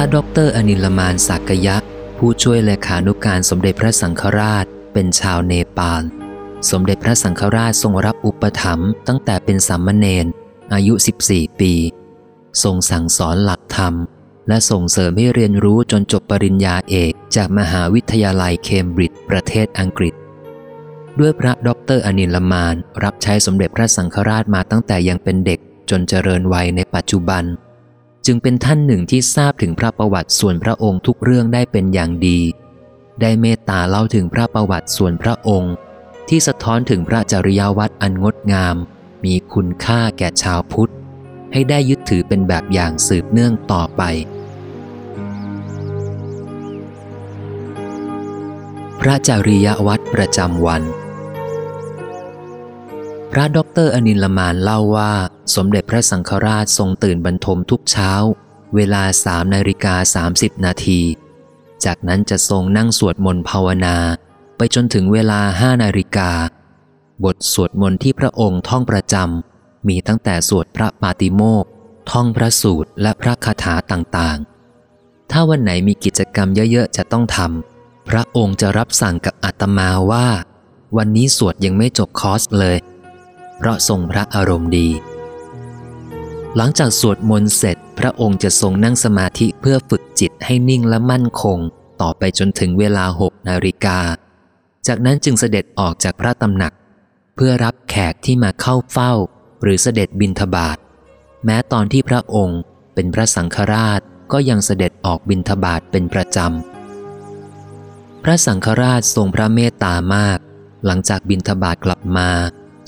พระด็อกเตอร์อนิลมานศากยะ ผู้ช่วยเลขานุการสมเด็จพระสังฆราช เป็นชาวเนปาล สมเด็จพระสังฆราชทรงรับอุปถัมภ์ตั้งแต่เป็นสามเณรอายุ 14 ปี ทรงสั่งสอนหลักธรรม และส่งเสริมให้เรียนรู้จนจบปริญญาเอกจากมหาวิทยาลัยเคมบริดจ์ประเทศอังกฤษ ด้วยพระด็อกเตอร์อนิลมาน รับใช้สมเด็จพระสังฆราชมาตั้งแต่ยังเป็นเด็กจนเจริญวัยในปัจจุบัน จึงเป็นท่านหนึ่งที่ทราบถึงพระประวัติส่วนพระองค์ทุกเรื่องได้เป็นอย่างดี ได้เมตตาเล่าถึงพระประวัติส่วนพระองค์ ที่สะท้อนถึงพระจริยวัตรอันงดงาม มีคุณค่าแก่ชาวพุทธ ให้ได้ยึดถือเป็นแบบอย่างสืบเนื่องต่อไป พระจริยวัตรประจำวัน พระด็อกเตร์อนินลมานเล่าว่า สมเด็จพระสังฆราชทรงตื่นบรรทมทุกเช้า เวลาสามนาฬิกาสามสิบนาที จากนั้นจะทรงนั่งสวดมนต์ภาวนา ไปจนถึงเวลาห้านาฬิกา บทสวดมนต์ที่พระองค์ท่องประจำมีตั้งแต่สวดพระปาติโมกข์ท่องพระสูตรและพระคาถาต่างๆ ถ้าวันไหนมีกิจกรรมเยอะๆ จะต้องทำพระองค์จะรับสั่งกับอาตมาว่า วันนี้สวดยังไม่จบคอร์สเลย เพราะทรงพระอารมณ์ดี หลังจากสวดมนต์เสร็จ พระองค์จะทรงนั่งสมาธิเพื่อฝึกจิตให้นิ่งและมั่นคง ต่อไปจนถึงเวลาหกนาฬิกา จากนั้นจึงเสด็จออกจากพระตำหนัก เพื่อรับแขกที่มาเข้าเฝ้า หรือเสด็จบินทบาทแม้ตอนที่พระองค์เป็นพระสังฆราชก็ยังเสด็จออกบินทบาทเป็นประจำ พระสังฆราชทรงพระเมตตามาก หลังจากบินทบาทกลับมา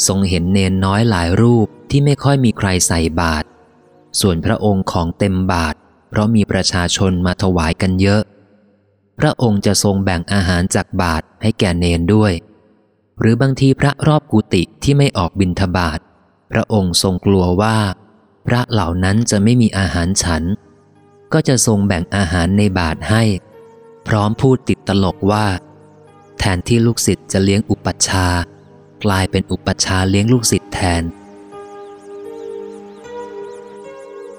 ทรงเห็นเนนน้อยหลายรูปที่ไม่ค่อยมีใครใส่บาตรส่วนพระองค์ของเต็มบาทเพราะมีประชาชนมาถวายกันเยอะ พระองค์จะทรงแบ่งอาหารจากบาทให้แก่เนนด้วย หรือบางทีพระรอบกุฏิที่ไม่ออกบินทบาทพระองค์ทรงกลัวว่า พระเหล่านั้นจะไม่มีอาหารฉัน ก็จะทรงแบ่งอาหารในบาทให้ พร้อมพูดติดตลกว่า แทนที่ลูกศิษย์จะเลี้ยงอุปัชฌาย์ กลายเป็นอุปัชฌาย์เลี้ยงลูกศิษย์แทน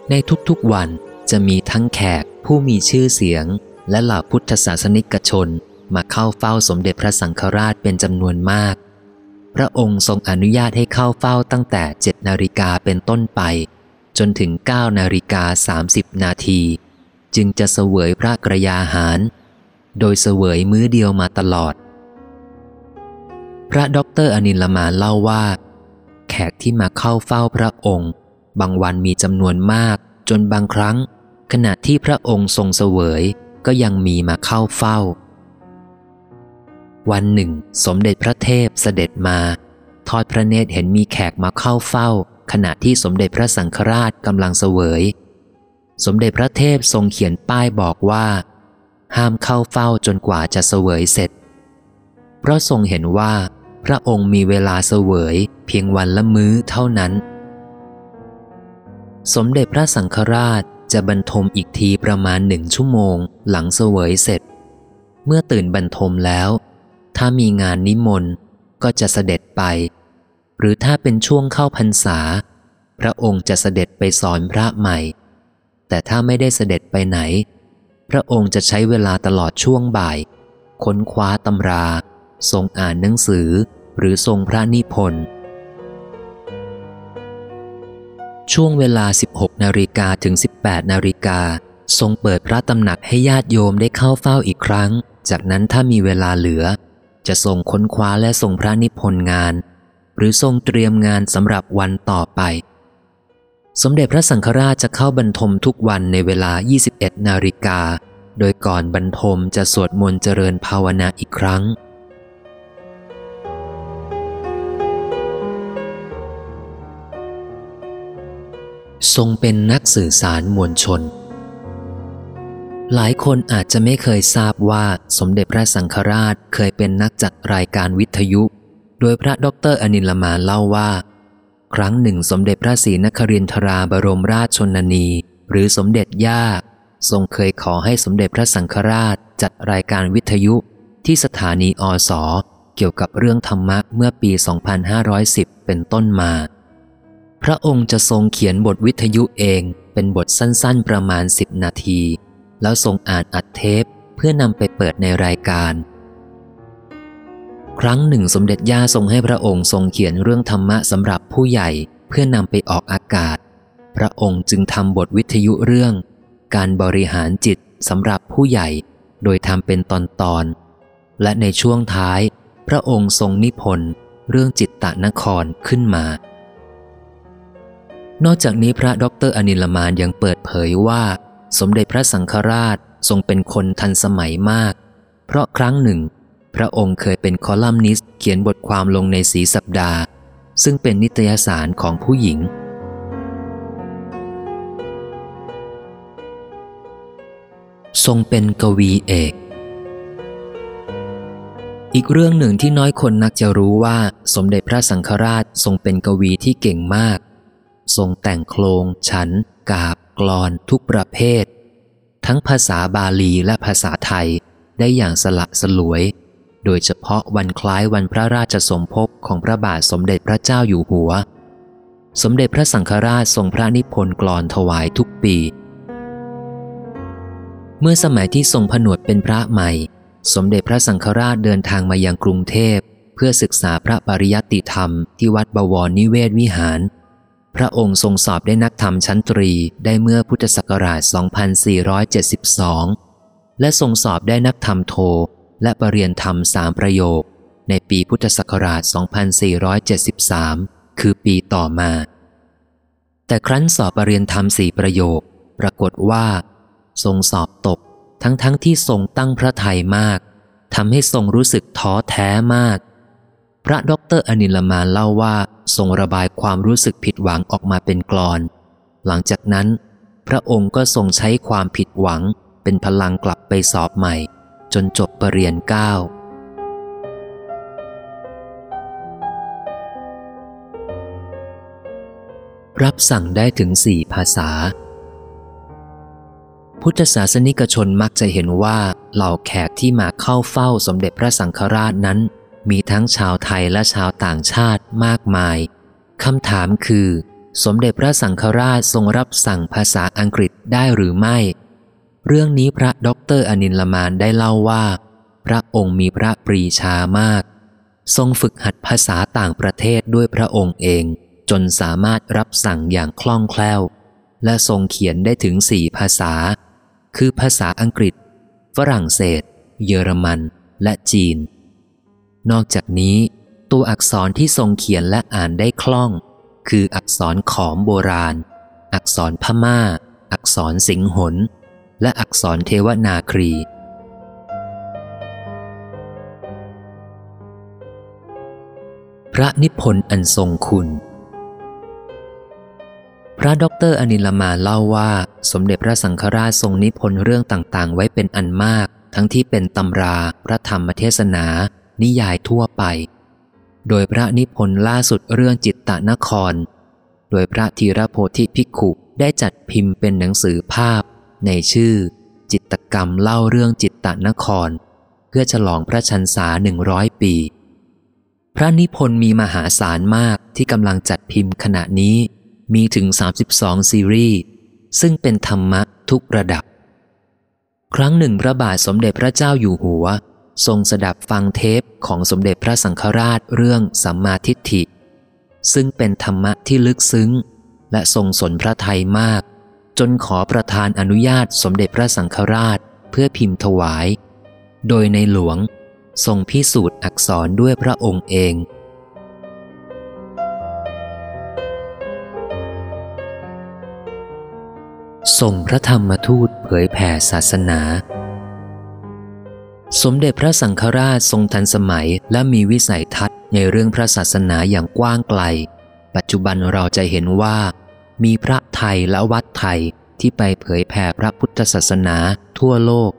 ในทุกๆวันจะมีทั้งแขกผู้มีชื่อเสียง และเหล่าพุทธศาสนิกชนมาเข้าเฝ้าสมเด็จพระสังฆราชเป็นจำนวนมาก พระองค์ทรงอนุญาตให้เข้าเฝ้าตั้งแต่เจ็ดนาฬิกาเป็นต้นไป จนถึง9นาฬิกา30 นาที จึงจะเสวยพระกระยาหาร โดยเสวยมื้อเดียวมาตลอด พระด็อกเตอร์อนิลมานเล่าว่า แขกที่มาเข้าเฝ้าพระองค์ บางวันมีจำนวนมาก จนบางครั้ง ขณะที่พระองค์ทรงเสวยก็ยังมีมาเข้าเฝ้า วันหนึ่ง สมเด็จพระเทพเสด็จมา ทอดพระเนตรเห็นมีแขกมาเข้าเฝ้า ขณะที่สมเด็จพระสังฆราชกำลังเสวย สมเด็จพระเทพทรงเขียนป้ายบอกว่า ห้ามเข้าเฝ้าจนกว่าจะเสวยเสร็จ เพราะทรงเห็นว่า พระองค์มีเวลาเสวย เพียงวันละมื้อเท่านั้น สมเด็จพระสังฆราชจะบรรทมอีกทีประมาณหนึ่งชั่วโมง หลังเสวยเสร็จ เมื่อตื่นบรรทมแล้ว ถ้ามีงานนิมนต์ก็จะเสด็จไป หรือถ้าเป็นช่วงเข้าพรรษา พระองค์จะเสด็จไปสอนพระใหม่ แต่ถ้าไม่ได้เสด็จไปไหน พระองค์จะใช้เวลาตลอดช่วงบ่าย ค้นคว้าตำรา ทรงอ่านหนังสือหรือทรงพระนิพนธ์ช่วงเวลา 16 นาฬิกาถึง 18 นาฬิกา ทรงเปิดพระตำหนักให้ญาติโยมได้เข้าเฝ้าอีกครั้ง จากนั้นถ้ามีเวลาเหลือ จะทรงค้นคว้าและทรงพระนิพนธ์งาน หรือทรงเตรียมงานสำหรับวันต่อไป สมเด็จพระสังฆราชจะเข้าบรรทมทุกวันในเวลา 21 นาฬิกา โดยก่อนบรรทมจะสวดมนต์เจริญภาวนาอีกครั้ง ทรงเป็นนักสื่อสารมวลชน หลายคนอาจจะไม่เคยทราบว่าสมเด็จพระสังฆราชเคยเป็นนักจัดรายการวิทยุ โดยพระดรอนิลมาเล่าว่า ครั้งหนึ่งสมเด็จพระศรีนครินทราบรมราชชนนี หรือสมเด็จย่า ทรงเคยขอให้สมเด็จพระสังฆราชจัดรายการวิทยุที่สถานีอสเกี่ยวกับเรื่องธรรมะเมื่อปี 2510 เป็นต้นมา พระองค์จะทรงเขียนบทวิทยุเองเป็นบทสั้นๆประมาณ10นาที แล้วทรงอ่านอัดเทปเพื่อนำไปเปิดในรายการ ครั้งหนึ่งสมเด็จย่าทรงให้พระองค์ทรงเขียนเรื่องธรรมะสำหรับผู้ใหญ่เพื่อนำไปออกอากาศ พระองค์จึงทำบทวิทยุเรื่อง การบริหารจิตสำหรับผู้ใหญ่ โดยทำเป็นตอนๆและในช่วงท้าย พระองค์ทรงนิพนธ์เรื่องจิตตะนครขึ้นมา นอกจากนี้พระดรอนิลมานยังเปิดเผยว่า สมเด็จพระสังฆราชทรงเป็นคนทันสมัยมาก เพราะครั้งหนึ่ง พระองค์เคยเป็นคอลัมนิสต์เขียนบทความลงในสีสัปดาห์ ซึ่งเป็นนิตยสารของผู้หญิง ทรงเป็นกวีเอก อีกเรื่องหนึ่งที่น้อยคนนักจะรู้ว่า สมเด็จพระสังฆราชทรงเป็นกวีที่เก่งมาก ทรงแต่งโครงฉัน กาบ กลอน ทุกประเภท ทั้งภาษาบาลีและภาษาไทยได้อย่างสละสลวย โดยเฉพาะวันคล้ายวันพระราชสมภพของพระบาทสมเด็จพระเจ้าอยู่หัว สมเด็จพระสังฆราชทรงพระนิพนธ์กลอนถวายทุกปี เมื่อสมัยที่ทรงผนวดเป็นพระใหม่ สมเด็จพระสังฆราชเดินทางมายังกรุงเทพเพื่อศึกษาพระปริยัติธรรมที่วัดบวรนิเวศวิหาร พระองค์ทรงสอบได้นักธรรมชั้นตรีได้เมื่อพุทธศักราช 2472 และทรงสอบได้นักธรรมโท และปรริญญาธรรมสามประโยค ในปีพุทธศักราช 2473 คือปีต่อมา แต่ครั้นสอบปรริญญาธรรมสี่ประโยค ปรากฏว่า ทรงสอบตกทั้งๆที่ทรงตั้งพระทัยมากทำให้ทรงรู้สึกท้อแท้มาก พระด็อกเตอร์อนิลมานเล่าว่าทรงระบายความรู้สึกผิดหวังออกมาเป็นกลอน หลังจากนั้น พระองค์ก็ทรงใช้ความผิดหวัง เป็นพลังกลับไปสอบใหม่ จนจบเปรียญเก้ารับสั่งได้ถึงสี่ภาษา พุทธศาสนิกชนมักจะเห็นว่าเหล่าแขกที่มาเข้าเฝ้าสมเด็จพระสังฆราชนั้น มีทั้งชาวไทยและชาวต่างชาติมากมาย คำถามคือ สมเด็จพระสังฆราชทรงรับสั่งภาษาอังกฤษได้หรือไม่ เรื่องนี้พระด็อกเตอร์อนิลมานได้เล่าว่า พระองค์มีพระปรีชามาก ทรงฝึกหัดภาษาต่างประเทศด้วยพระองค์เอง จนสามารถรับสั่งอย่างคล่องแคล่ว และทรงเขียนได้ถึงสี่ภาษา คือภาษาอังกฤษ ฝรั่งเศส เยอรมัน และจีน นอกจากนี้ ตัวอักษรที่ทรงเขียนและอ่านได้คล่อง คืออักษรขอมโบราณ อักษรพม่า อักษรสิงหน และอักษรเทวนาครีพระนิพนธ์อันทรงคุณ พระด็อกเตอร์อนิลมานเล่าว่า สมเด็จพระสังฆราชทรงนิพนธ์เรื่องต่างๆ ไว้เป็นอันมาก ทั้งที่เป็นตำรา พระธรรมเทศนา นิยายทั่วไป โดยพระนิพนธ์ล่าสุดเรื่องจิตตนคร โดยพระธีรโพธิภิกขุได้จัดพิมพ์เป็นหนังสือภาพ ในชื่อ จิตกรรมเล่าเรื่องจิตตนคร เพื่อฉลองพระชันษาหนึ่งร้อยปี พระนิพนธ์มีมหาศาลมากที่กำลังจัดพิมพ์ขณะนี้มีถึง 32 ซีรีส์ ซึ่งเป็นธรรมะทุกระดับ ครั้งหนึ่งพระบาทสมเด็จพระเจ้าอยู่หัว ทรงสดับฟังเทปของสมเด็จพระสังฆราชเรื่องสัมมาทิฏฐิ ซึ่งเป็นธรรมะที่ลึกซึ้ง และทรงสนพระไทยมาก จนขอประทานอนุญาตสมเด็จพระสังฆราชเพื่อพิมพ์ถวาย โดยในหลวงทรงพิสูจน์อักษรด้วยพระองค์เอง ส่งพระธรรมทูตเผยแผ่ศาสนา สมเด็จพระสังฆราชทรงทันสมัยและมีวิสัยทัศน์ในเรื่องพระศาสนาอย่างกว้างไกล ปัจจุบันเราจะเห็นว่า มีพระไทยและวัดไทยที่ไปเผยแผ่พระพุทธศาสนาทั่วโลก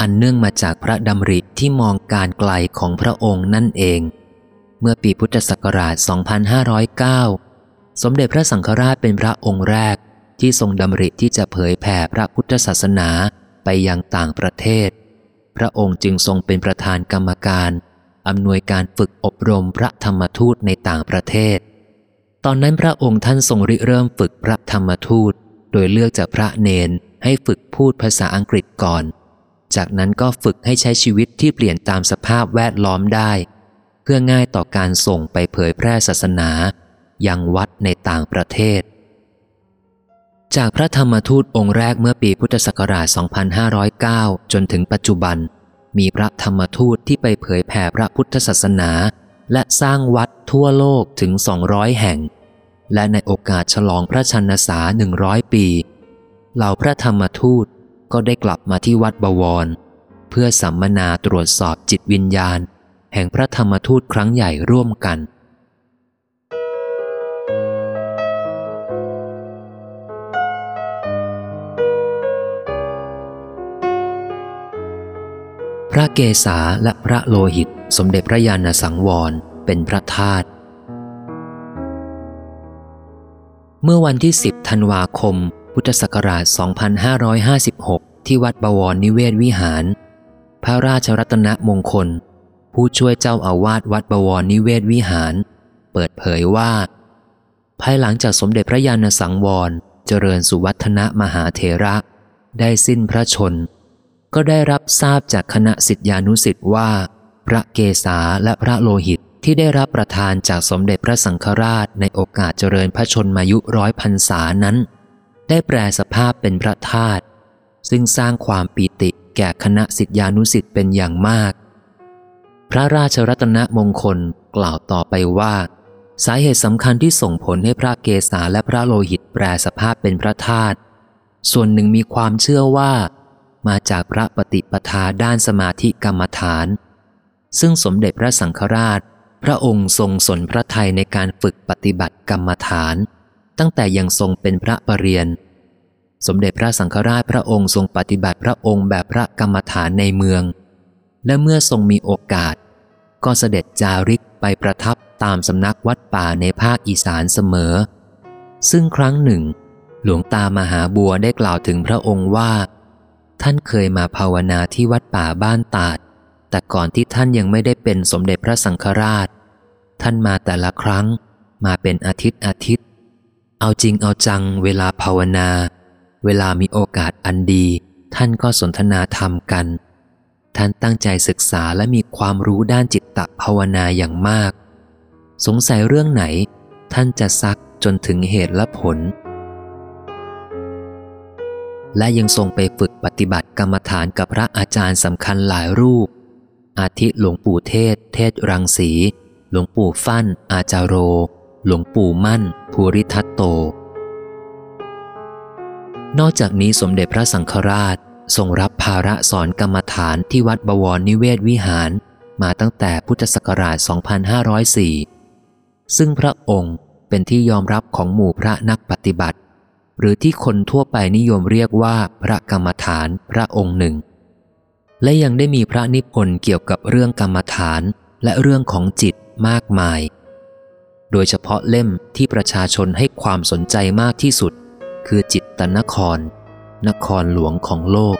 อันเนื่องมาจากพระดำริที่มองการไกลของพระองค์นั่นเอง เมื่อปีพุทธศักราช 2509 สมเด็จพระสังฆราชเป็นพระองค์แรกที่ทรงดำริที่จะเผยแผ่พระพุทธศาสนาไปยังต่างประเทศ พระองค์จึงทรงเป็นประธานกรรมการอำนวยการฝึกอบรมพระธรรมทูตในต่างประเทศ ตอนนั้นพระองค์ท่านทรงริเริ่มฝึกพระธรรมทูต โดยเลือกจากพระเนนให้ฝึกพูดภาษาอังกฤษก่อน จากนั้นก็ฝึกให้ใช้ชีวิตที่เปลี่ยนตามสภาพแวดล้อมได้ เพื่อง่ายต่อการส่งไปเผยแพร่ศาสนายังวัดในต่างประเทศ จากพระธรรมทูตองค์แรกเมื่อปีพุทธศักราช 2509 จนถึงปัจจุบัน มีพระธรรมทูตที่ไปเผยแผ่พระพุทธศาสนา และสร้างวัดทั่วโลกถึง 200 แห่ง และในโอกาสฉลองพระชนษา 100 ปี เหล่าพระธรรมทูตก็ได้กลับมาที่วัดบวร เพื่อสัมมนาตรวจสอบจิตวิญญาณ แห่งพระธรรมทูตครั้งใหญ่ร่วมกัน พระเกศาและพระโลหิต สมเด็จพระยาณสังวรเป็นพระธาตุเมื่อวันที่ 10 ธันวาคม พุทธศักราช 2556 ที่วัดบวรนิเวศวิหาร พระราชรัตนมงคล ผู้ช่วยเจ้าอาวาสวัดบวรนิเวศวิหาร เปิดเผยว่า ภายหลังจากสมเด็จพระยาณสังวร เจริญสุวัฒนะมหาเถระ ได้สิ้นพระชน ก็ได้รับทราบจากคณะสิทธิานุสิทธิ์ว่า พระเกศาและพระโลหิตที่ได้รับประทานจากสมเด็จพระสังฆราชในโอกาสเจริญพระชนมายุร้อยพรรษานั้น ได้แปลสภาพเป็นพระธาตุซึ่งสร้างความปีติแก่คณะสิทธิานุสิทธิ์เป็นอย่างมาก พระราชรัตนมงคลกล่าวต่อไปว่า สาเหตุสำคัญที่ส่งผลให้พระเกศาและพระโลหิตแปลสภาพเป็นพระธาตุส่วนหนึ่งมีความเชื่อว่า มาจากพระปฏิปทาด้านสมาธิกรรมฐาน ซึ่งสมเด็จพระสังฆราช พระองค์ทรงสนพระทัยในการฝึกปฏิบัติกรรมฐาน ตั้งแต่ยังทรงเป็นพระปรริยนสมเด็จพระสังฆราชพระองค์ทรงปฏิบัติพระองค์แบบพระกรรมฐานในเมือง และเมื่อทรงมีโอกาส ก็เสด็จจาริกไปประทับตามสำนักวัดป่าในภาคอีสานเสมอ ซึ่งครั้งหนึ่ง หลวงตามหาบัวได้กล่าวถึงพระองค์ว่า ท่านเคยมาภาวนาที่วัดป่าบ้านตาด แต่ก่อนที่ท่านยังไม่ได้เป็นสมเด็จพระสังฆราช ท่านมาแต่ละครั้ง มาเป็นอาทิตย์อาทิตย์ เอาจริงเอาจังเวลาภาวนา เวลามีโอกาสอันดี ท่านก็สนทนาธรรมกัน ท่านตั้งใจศึกษาและมีความรู้ด้านจิตตภาวนาอย่างมาก สงสัยเรื่องไหน ท่านจะซักจนถึงเหตุและผล และยังทรงไปฝึกปฏิบัติกรรมฐานกับพระอาจารย์สำคัญหลายรูป อาทิหลวงปู่เทศ เทศรังสี หลวงปู่ฟั่น อาจารโร หลวงปู่มั่น ภูริทัตโต นอกจากนี้สมเด็จพระสังฆราชทรงรับภาระสอนกรรมฐานที่วัดบวรนิเวศวิหาร มาตั้งแต่พุทธศักราช 2504 ซึ่งพระองค์เป็นที่ยอมรับของหมู่พระนักปฏิบัติ หรือที่คนทั่วไปนิยมเรียกว่าพระกรรมฐานพระองค์หนึ่ง และยังได้มีพระนิพนธ์เกี่ยวกับเรื่องกรรมฐานและเรื่องของจิตมากมาย โดยเฉพาะเล่มที่ประชาชนให้ความสนใจมากที่สุด คือจิตตนคร นครหลวงของโลก